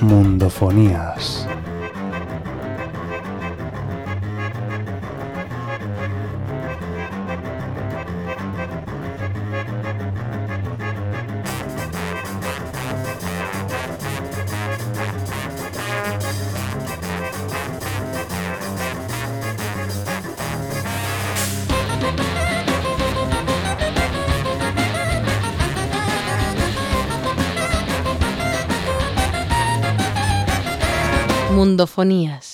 Mundofonías. Mundofonías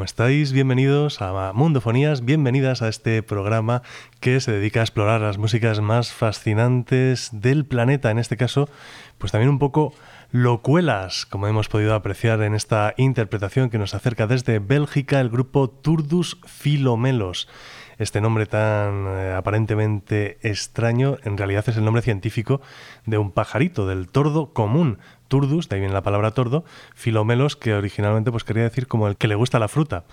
¿cómo estáis? Bienvenidos a Mundofonías, bienvenidas a este programa que se dedica a explorar las músicas más fascinantes del planeta, en este caso, pues también un poco locuelas, como hemos podido apreciar en esta interpretación que nos acerca desde Bélgica el grupo Turdus Filomelos. Este nombre tan eh, aparentemente extraño en realidad es el nombre científico de un pajarito, del tordo común, turdus, de ahí viene la palabra tordo, filomelos, que originalmente pues, quería decir como el que le gusta la fruta.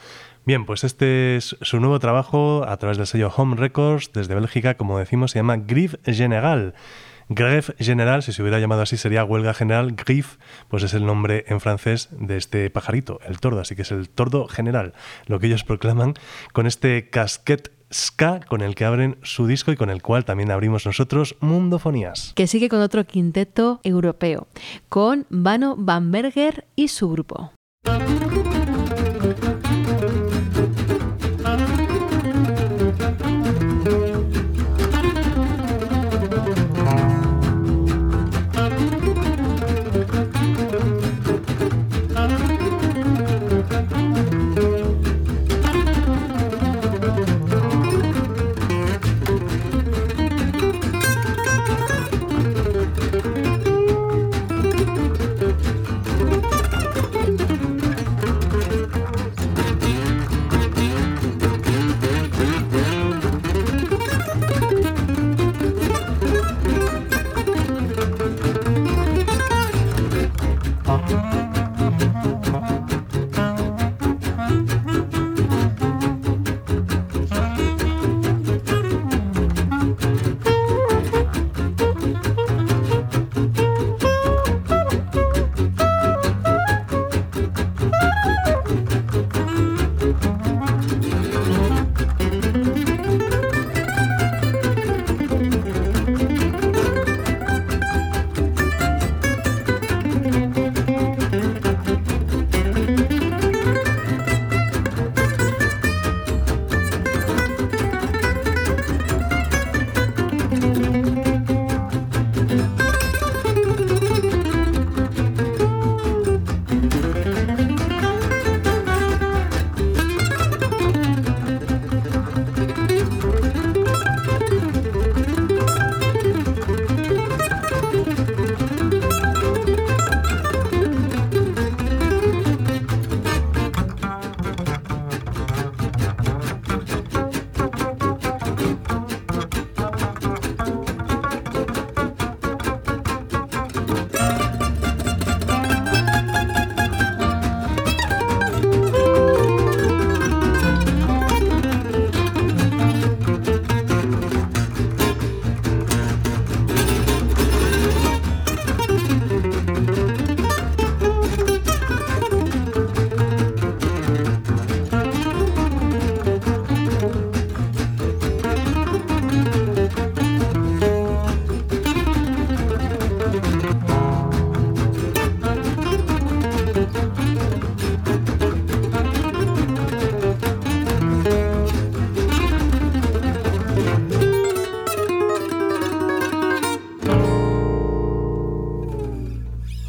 Bien, pues este es su nuevo trabajo a través del sello Home Records desde Bélgica, como decimos, se llama Griff General. Grève General, si se hubiera llamado así, sería huelga general. Griffe, pues es el nombre en francés de este pajarito, el tordo, así que es el tordo general, lo que ellos proclaman con este casquet ska con el que abren su disco y con el cual también abrimos nosotros Mundofonías. Que sigue con otro quinteto europeo, con Vano Bamberger y su grupo.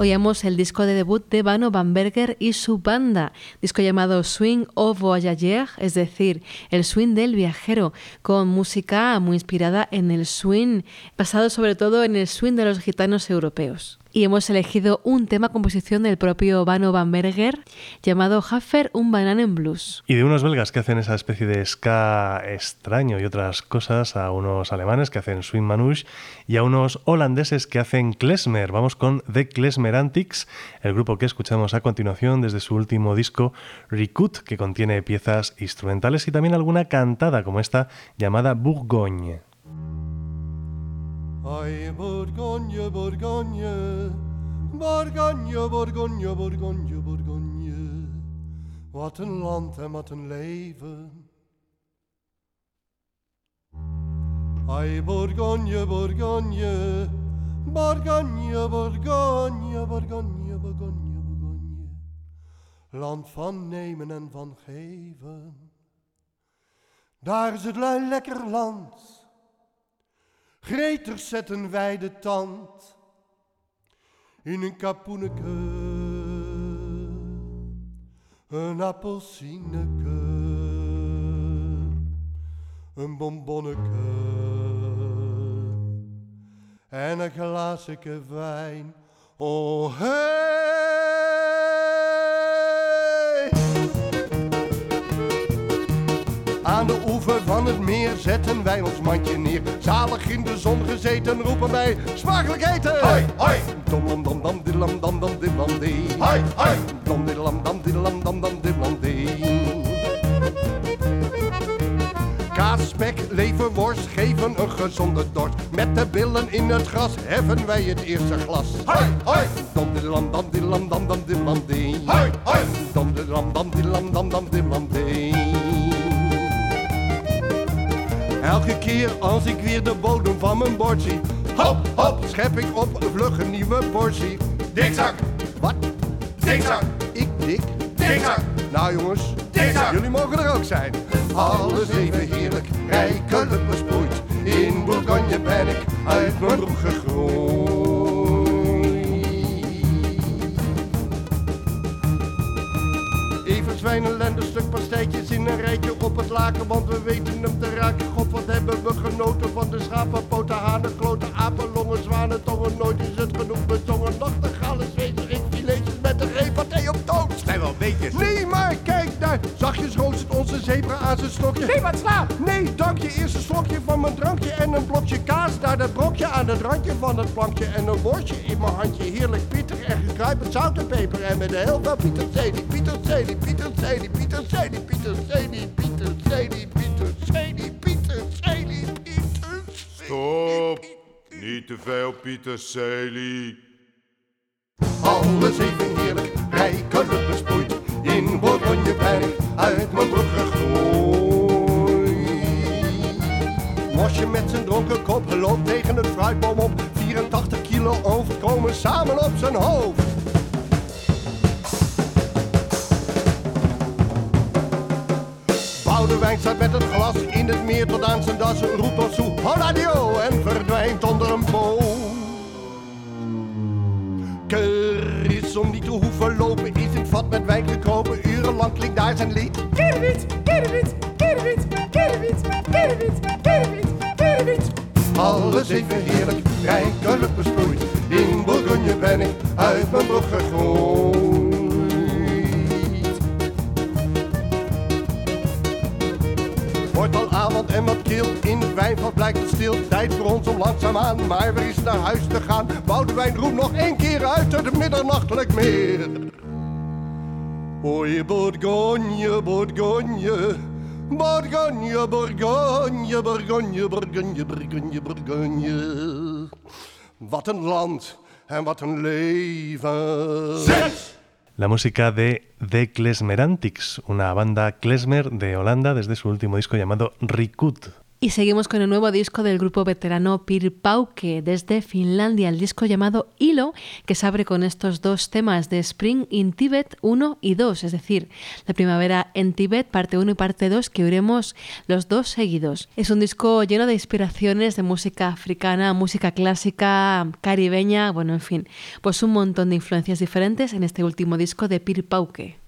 El disco de debut de Vano Bamberger y su banda, disco llamado Swing of Voyager, es decir, el swing del viajero, con música muy inspirada en el swing, basado sobre todo en el swing de los gitanos europeos y hemos elegido un tema composición del propio Vano Bamberger llamado Haffer, un banana en blues. Y de unos belgas que hacen esa especie de ska extraño y otras cosas, a unos alemanes que hacen swing manouche y a unos holandeses que hacen klezmer. Vamos con The Klezmer Antics, el grupo que escuchamos a continuación desde su último disco Rikut, que contiene piezas instrumentales y también alguna cantada como esta llamada Bourgogne. Ai, Bourgogne, Bourgogne, Bourgogne, Bourgogne, Bourgogne. Wat een land en wat een leven. Ai, Bourgogne, Bourgogne, Bourgogne, Bourgogne, Bourgogne, Bourgogne, Bourgogne. Land van nemen en van geven. Daar is het lui lekker land Gretig zetten wij de tand in een kapoeneke, een appelsineke, een bonbonneke en een glaasje wijn. Oh, hey! Van het meer zetten wij ons mandje neer. Zalig in de zon gezeten roepen wij smakelijk eten. Hoi, hoi. Dom dom dom dom diddlam dom dom diddlam dee. Hoi, hoi. Dom diddlam dom diddlam dom dom diddlam dee. Kaas, spek, leverworst geven een gezonde dorst. Met de billen in het gras heffen wij het eerste glas. Hoi, hoi. Dam dilam dam dilam dam dam dilam dee. Hoi, hoi. Dam dilam dam dilam dam dam dilam dee. Elke keer als ik weer de bodem van mijn bord zie, Hop, hop. schep ik op vlug een nieuwe portie. Dikzak, Wat? dikzak, Ik dik? dikzak. Nou jongens, Dikzak. jullie mogen er ook zijn. Alles even heerlijk, rijkelijk besproeid. In Bourgogne ben ik uit mijn broek gegroeid. Even zwijnenlende, stuk pastijtjes in een rijtje op het laken, want we weten hem te raken. God, wat hebben we genoten van de schapen, poten, hanen, kloten, apen, longen, zwanen, tongen. Nooit is het genoeg met tongen, nachtegalen, zweten, filetjes met een repaté op toast. Zijn wel beetjes. Nee, maar kijk daar. Zachtjes roostert onze zebra aan zijn stokje. Nee, wat slaap. Nee, dank je. Eerst een slokje van mijn drankje en een blokje kaas. Daar dat brokje aan het randje van het plankje. En een worstje in mijn handje. Heerlijk pittig en gekruid zout en peper. En met heel veel pieterselie, pieterselie, pieterselie, pieterselie, pieterselie, pieterselie, pieterselie, pieterselie, pieterselie. Stop. Niet te veel Pieterselie. Alles even heerlijk, rijkelijk Bourgogne ben ik uit mijn broek gegroeid. Mosje met zijn dronken kop loopt tegen het fruitboom op. 84 kilo over komen samen op zijn hoofd. Boudewijn staat met het glas in het meer tot aan zijn das. Roept ons toe, horadio, en verdwijnt onder een boom. Om niet te hoeven lopen is het vat met wijn gekropen. Urenlang klinkt daar zijn lied. Kerwit, kerwit, kerwit, kerwit, kerwit, kerwit, kerwit. Alles even heerlijk, rijkelijk besproeid. In Bourgogne ben ik uit mijn broek gegroeid. Avond en wat kil, in het wijnvat blijkt het stil. Tijd voor ons om langzaamaan maar weer eens naar huis te gaan. Boudewijn roept nog één keer uit uit het middernachtelijk meer. Oei, Bourgogne, Bourgogne. Bourgogne, Bourgogne, Bourgogne, Bourgogne, Bourgogne, Bourgogne. Wat een land en wat een leven. Zes. La música de The Klezmerantics, una banda klezmer de Holanda desde su último disco llamado Rikut. Y seguimos con el nuevo disco del grupo veterano Pirpauke desde Finlandia, el disco llamado Hilo, que se abre con estos dos temas de Spring in Tibet 1 y 2, es decir, la primavera en Tibet, parte 1 y parte 2, que oiremos los dos seguidos. Es un disco lleno de inspiraciones de música africana, música clásica, caribeña, bueno, en fin, pues un montón de influencias diferentes en este último disco de Pirpauke.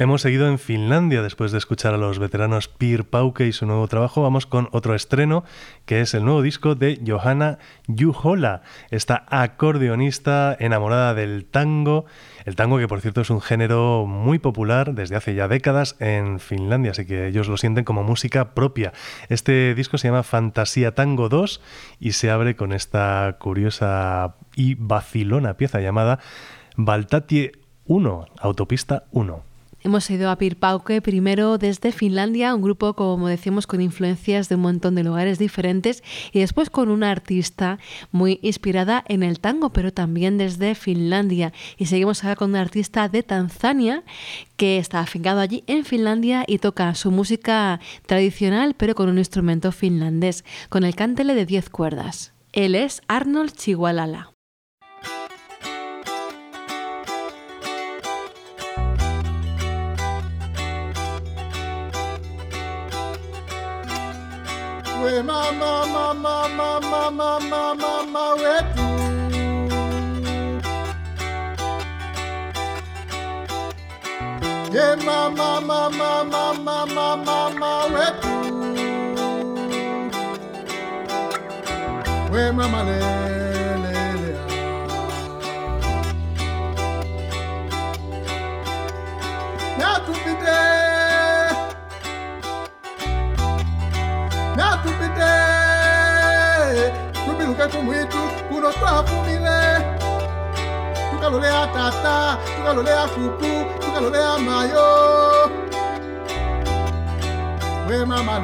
Hemos seguido en Finlandia después de escuchar a los veteranos Pir Pauke y su nuevo trabajo. Vamos con otro estreno que es el nuevo disco de Johanna Juhola, esta acordeonista enamorada del tango. El tango que por cierto es un género muy popular desde hace ya décadas en Finlandia, así que ellos lo sienten como música propia. Este disco se llama Fantasía Tango 2 y se abre con esta curiosa y vacilona pieza llamada Baltatie 1, Autopista 1. Hemos ido a Pirpauke primero desde Finlandia, un grupo, como decimos, con influencias de un montón de lugares diferentes, y después con una artista muy inspirada en el tango, pero también desde Finlandia. Y seguimos ahora con una artista de Tanzania que está afincado allí en Finlandia y toca su música tradicional, pero con un instrumento finlandés, con el cántele de 10 cuerdas. Él es Arnold Chihualala. We mama mama mama mama mama wetu ye mama mama mama mama wetu we mama le natupite tubiluke kumwitu kuno twafumile tukalolea tata tukalolea kuku tukalolea mayo. We mama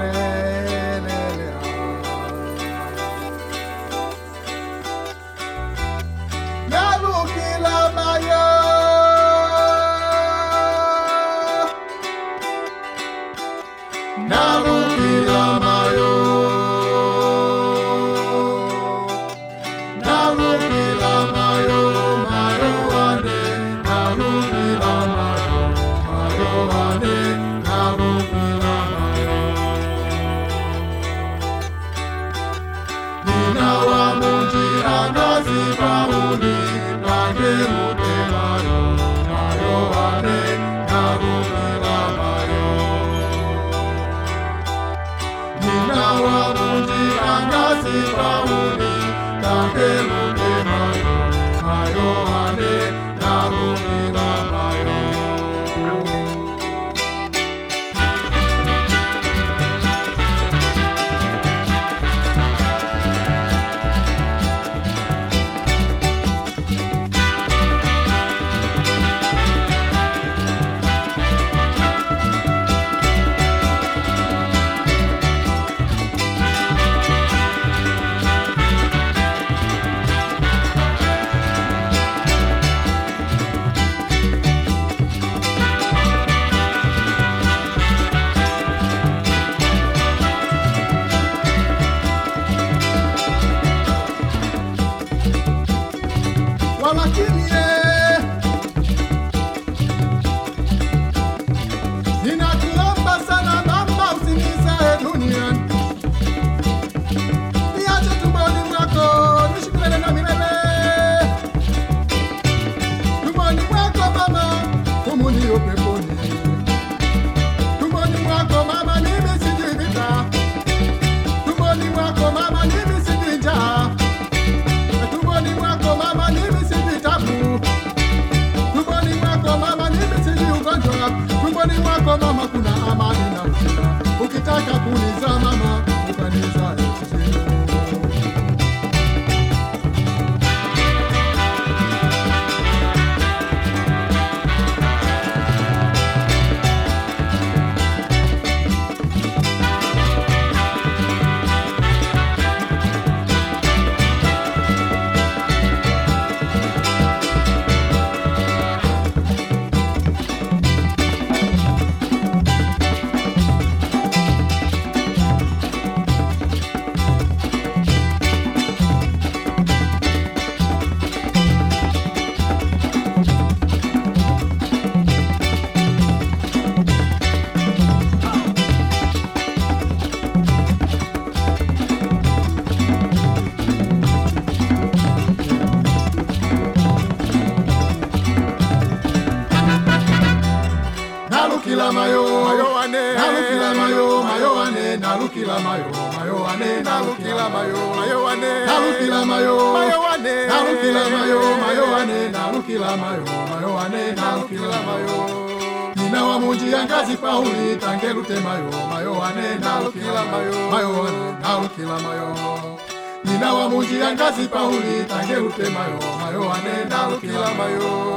kazi kwa uli tange lute mayo mayo ane nalukila mayo mayo ane nalukila mayo. Nina wa muji angazi ngazi pauli tange lute mayo mayo ane nalukila mayo.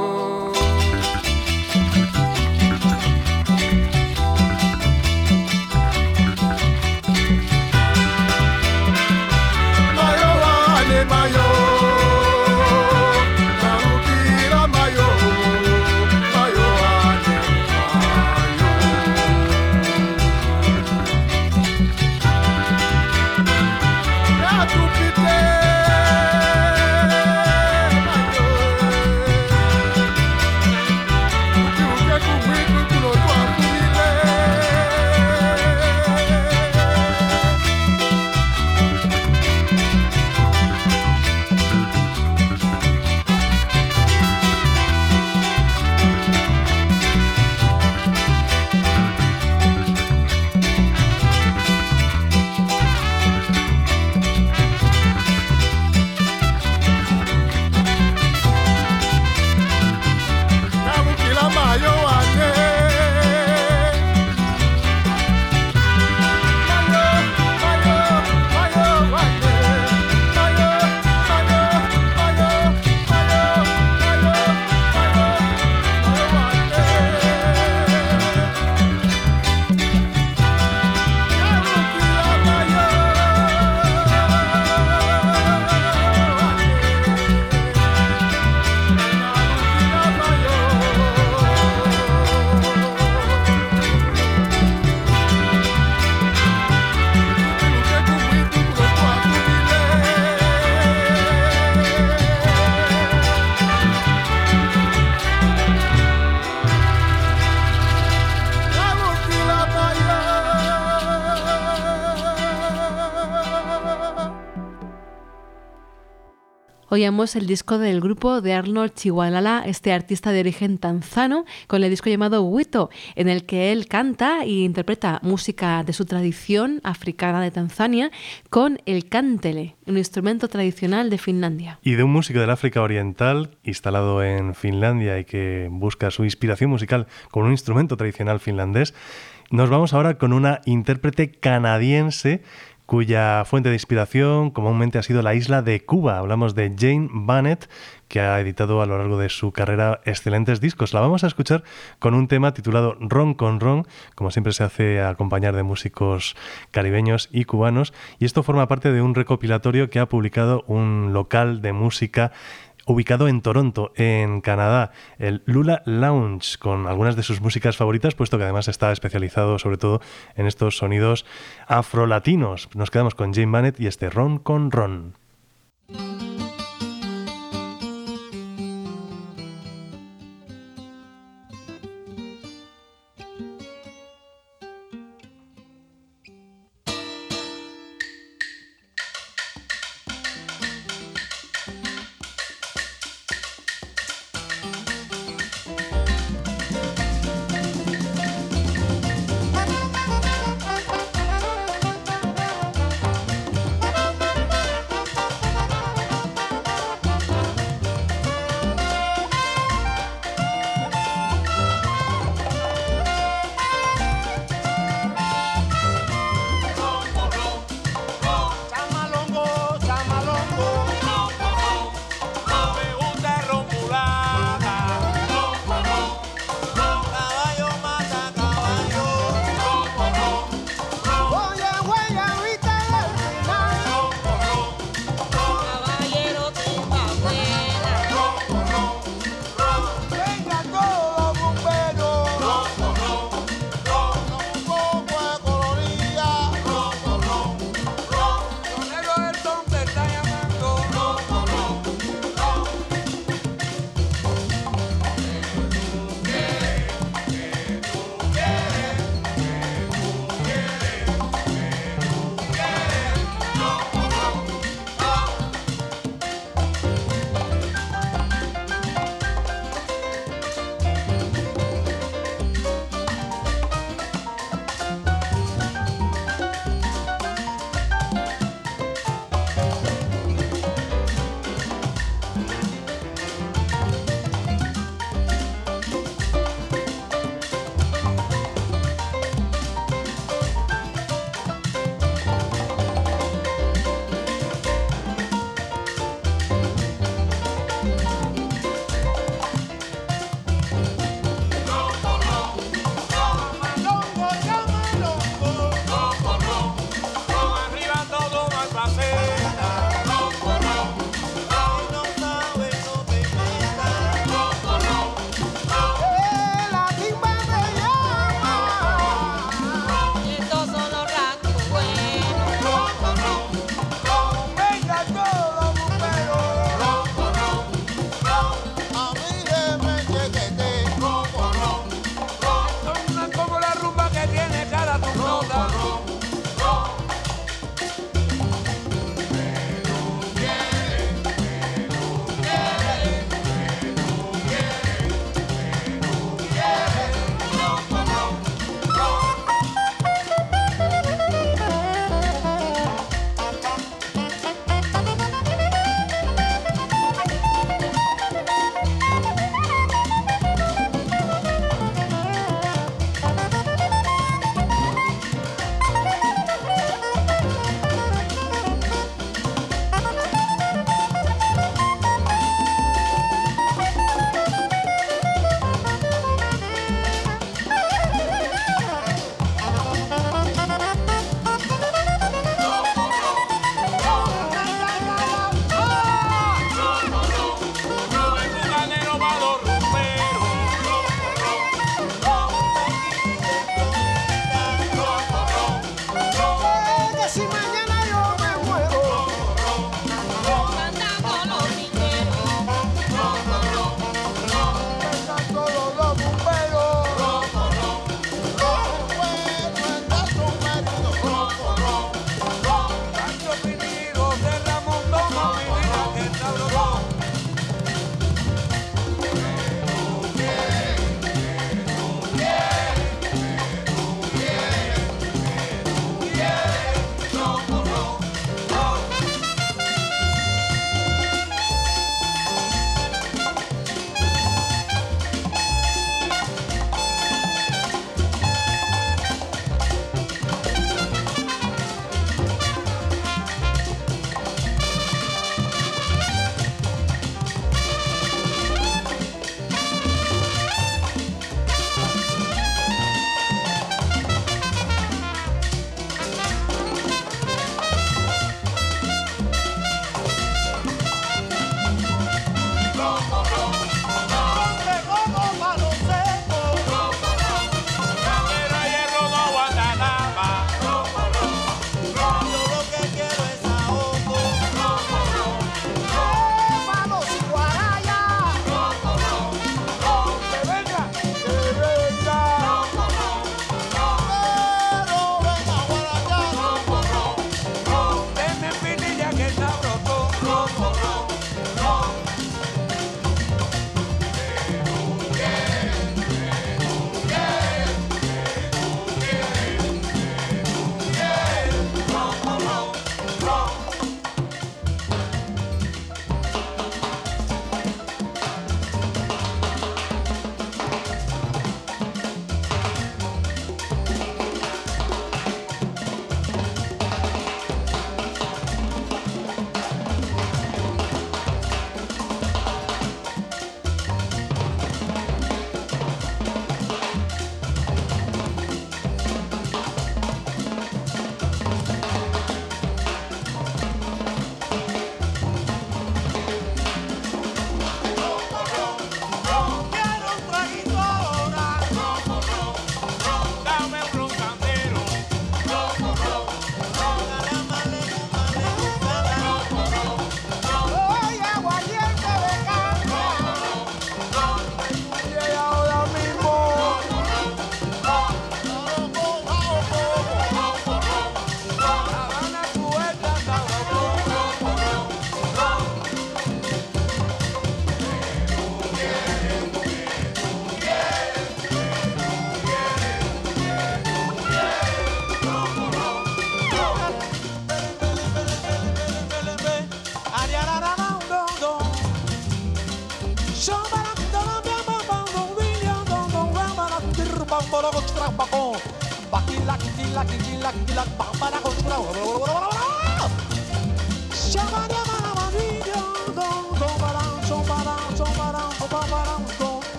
Oíamos el disco del grupo de Arnold Chihualala, este artista de origen tanzano, con el disco llamado Wito, en el que él canta e interpreta música de su tradición africana de Tanzania con el cántele, un instrumento tradicional de Finlandia. Y de un músico del África Oriental, instalado en Finlandia y que busca su inspiración musical con un instrumento tradicional finlandés, nos vamos ahora con una intérprete canadiense cuya fuente de inspiración comúnmente ha sido la isla de Cuba. Hablamos de Jane Bannett, que ha editado a lo largo de su carrera excelentes discos. La vamos a escuchar con un tema titulado Ron con Ron, como siempre se hace acompañar de músicos caribeños y cubanos, y esto forma parte de un recopilatorio que ha publicado un local de música ubicado en Toronto, en Canadá, el Lula Lounge, con algunas de sus músicas favoritas, puesto que además está especializado sobre todo en estos sonidos afrolatinos. Nos quedamos con Jane Bannett y este Ron con Ron.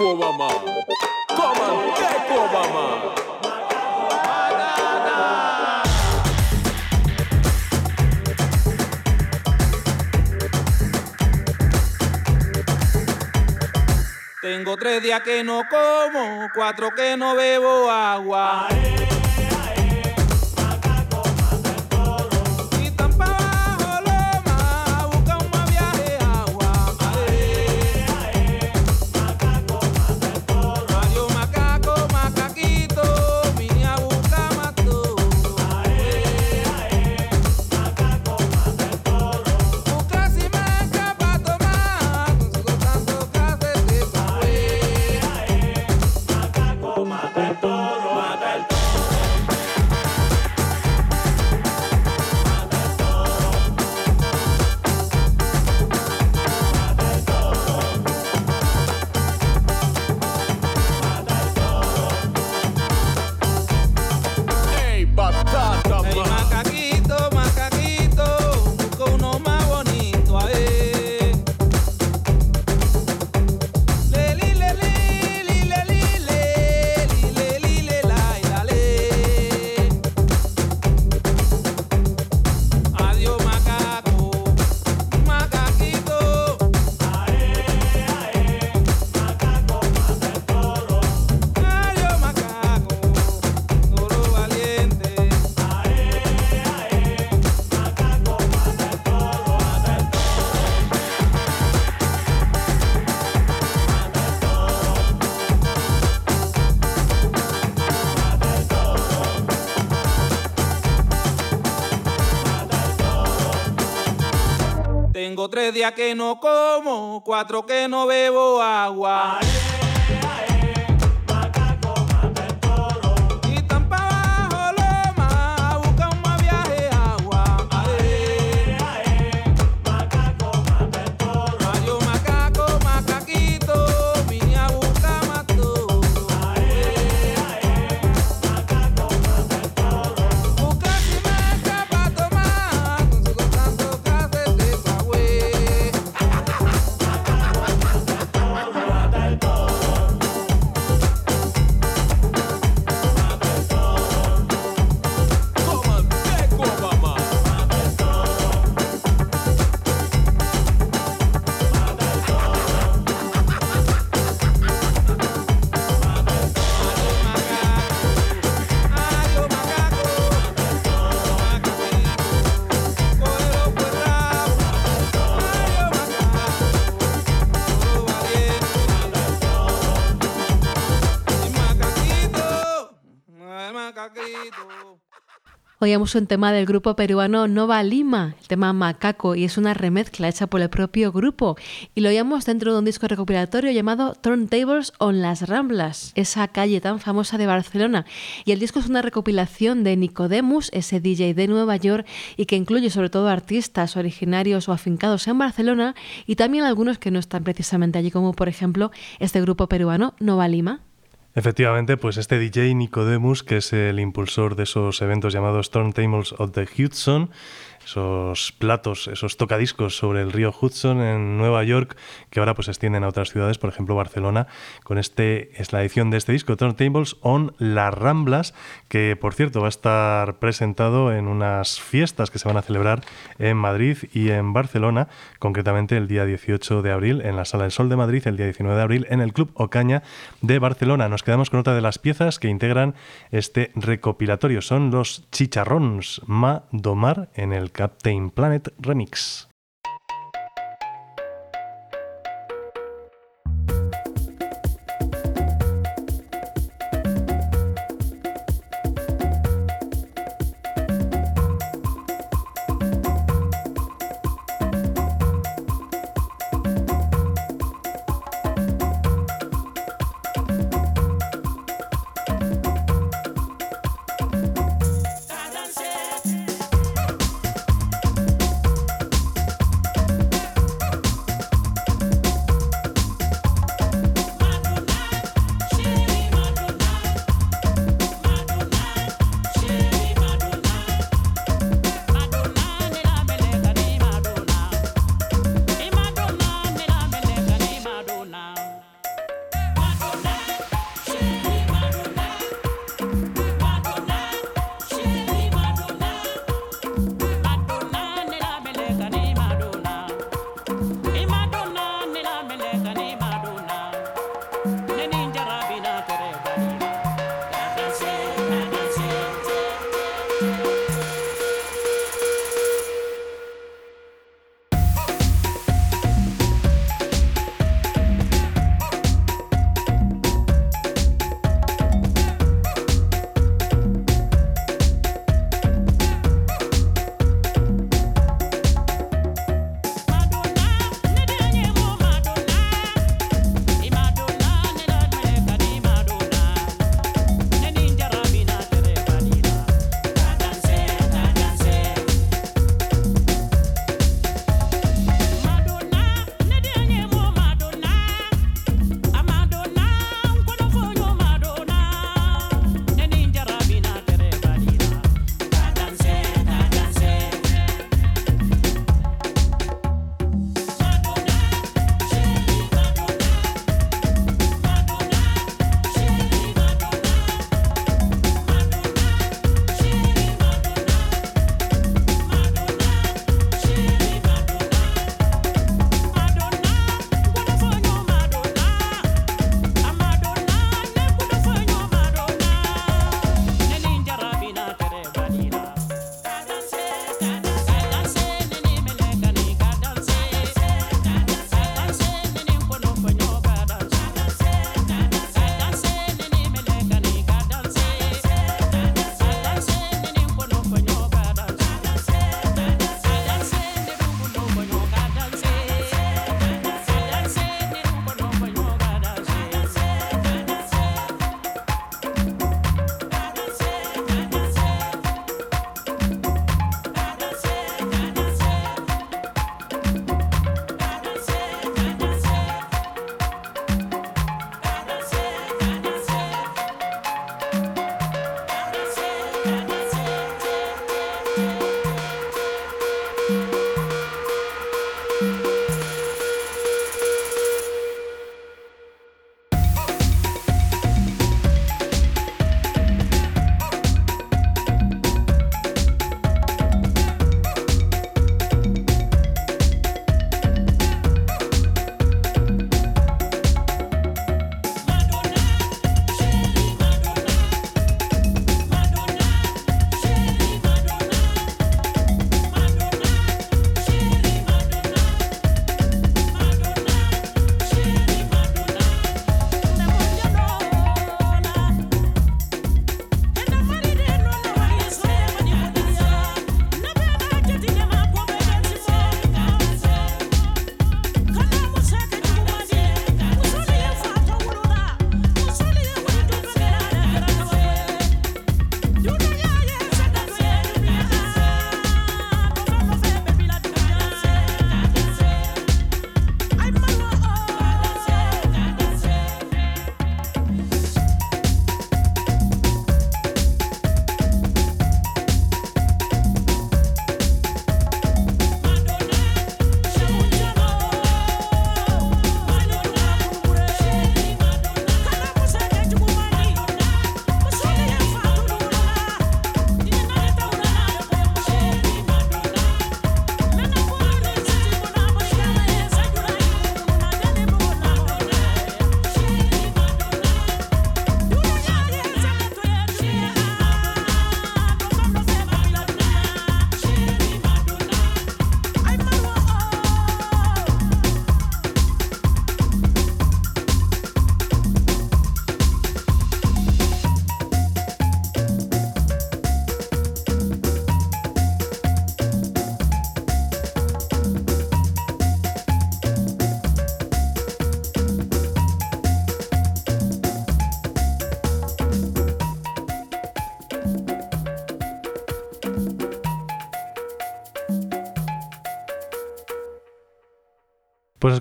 Obama. Coman Barack Obama. Tengo tres días que no como, cuatro que no bebo agua. días que no como, cuatro que no bebo agua. Oíamos un tema del grupo peruano Nova Lima, el tema Macaco, y es una remezcla hecha por el propio grupo. Y lo oíamos dentro de un disco recopilatorio llamado Turntables on las Ramblas, esa calle tan famosa de Barcelona. Y el disco es una recopilación de Nicodemus, ese DJ de Nueva York, y que incluye sobre todo artistas originarios o afincados en Barcelona, y también algunos que no están precisamente allí, como por ejemplo este grupo peruano Nova Lima. Efectivamente, pues este DJ Nicodemus, que es el impulsor de esos eventos llamados Turntables of the Hudson, esos platos, esos tocadiscos sobre el río Hudson en Nueva York, que ahora pues se extienden a otras ciudades, por ejemplo Barcelona, con este es la edición de este disco Turntables on Las Ramblas, que por cierto va a estar presentado en unas fiestas que se van a celebrar en Madrid y en Barcelona, concretamente el día 18 de abril en la Sala del Sol de Madrid, el día 19 de abril en el Club Ocaña de Barcelona. Nos quedamos con otra de las piezas que integran este recopilatorio, son los chicharrons Ma Domar en el Captain Planet Remix.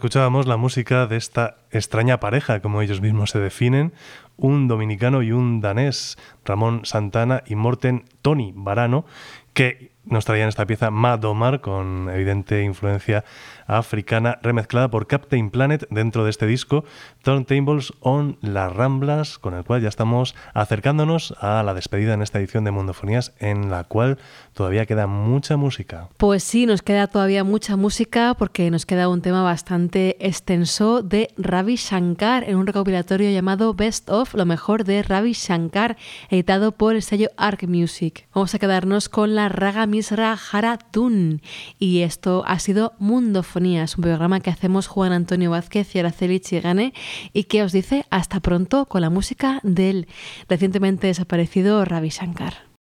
Escuchábamos la música de esta extraña pareja, como ellos mismos se definen, un dominicano y un danés, Ramón Santana y Morten Tony Varano, que nos traían esta pieza Madomar con evidente influencia africana remezclada por Captain Planet dentro de este disco Turntables on las Ramblas, con el cual ya estamos acercándonos a la despedida en esta edición de Mundofonías en la cual todavía queda mucha música. Pues sí, nos queda todavía mucha música porque nos queda un tema bastante extenso de Ravi Shankar en un recopilatorio llamado Best of, lo mejor de Ravi Shankar, editado por el sello Arc Music. Vamos a quedarnos con la Raga Misra Haratun y esto ha sido Mundofonías, un programa que hacemos Juan Antonio Vázquez y Araceli Chigane y que os dice hasta pronto con la música del recientemente desaparecido Ravi Shankar.